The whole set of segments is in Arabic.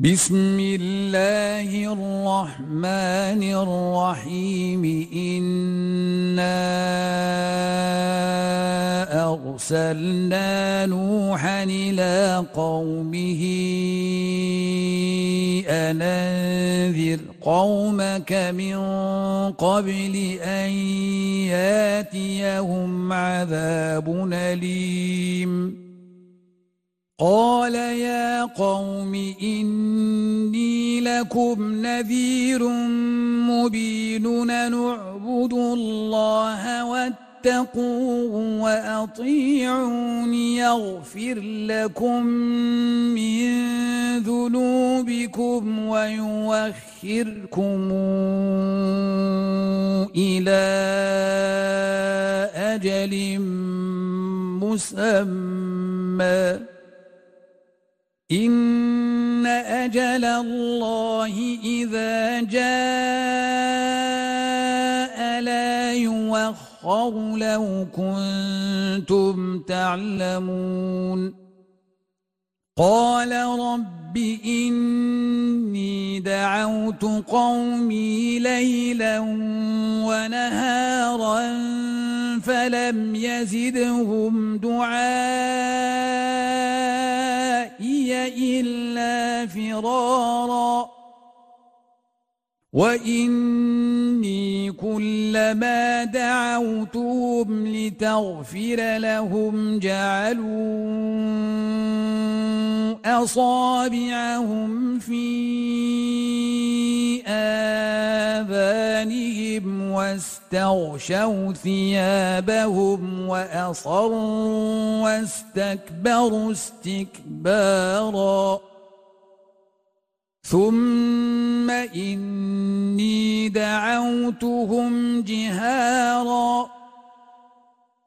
بسم الله الرحمن الرحيم إنا أرسلنا نوحا إلى قومه أن أنذر قومك من قبل أن ياتيهم عذاب أليم قال يا قوم إني لكم نذير مبين نعبد الله واتقوا وأطيعون يغفر لكم من ذنوبكم ويوخركم إلى أجل مسمى. أجل الله إذا جاء لا يوخر لو كنتم تعلمون. قال رب إني دعوت قومي ليلا ونهارا فلم يزدهم دعائي إلا فرارا. وإني كلما دعوتهم لتغفر لهم جعلوا أصابعهم في آه آبانهم واستغشوا ثيابهم وأصروا واستكبروا استكبارا. ثم إني دعوتهم جهاراً.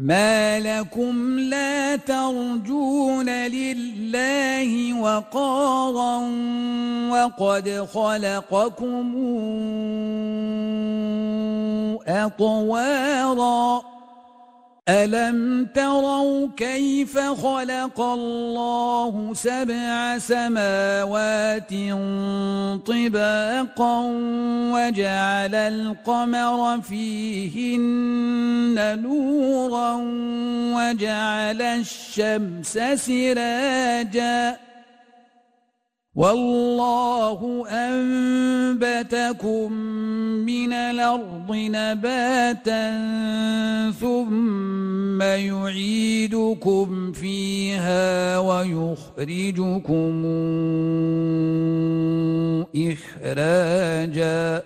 ما لكم لا ترجون لله وقارا وقد خلقكم أطوارا ألم تروا كيف خلق الله سبع سماوات طباقا وجعل القمر فيهن نورا وجعل الشمس سراجا والله أنبتكم من الأرض نباتا ثم يعيدكم فيها ويخرجكم إخراجا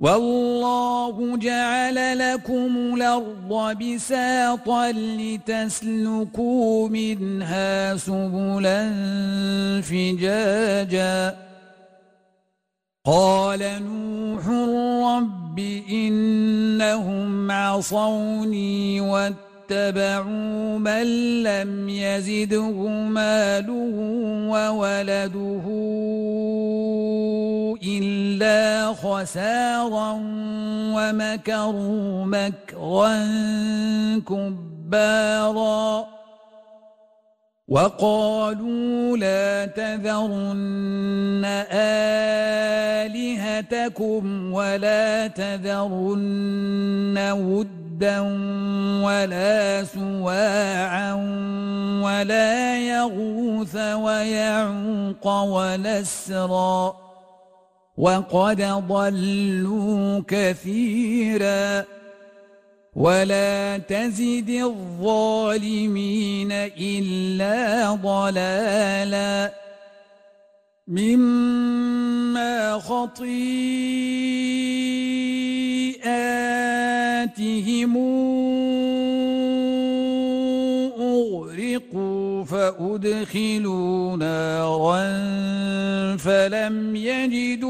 والله جعل لكم الأرض بساطا لتسلكوا منها سبلا فجاجا. قال نوح رب إنهم عصوني واتبعوا من لم يزده ماله وولده. إلا خسارا ومكروا مكرا كبارا وقالوا لا تذرن آلهتكم ولا تذرن ود ودا ولا سواعا ولا يغوث ويعوق ونسرا وقد ضلوا كثيرا ولا تزد الظالمين إلا ضلالا مما خطيئاتهم أغرقوا فأدخلوا نارا فلم يجدوا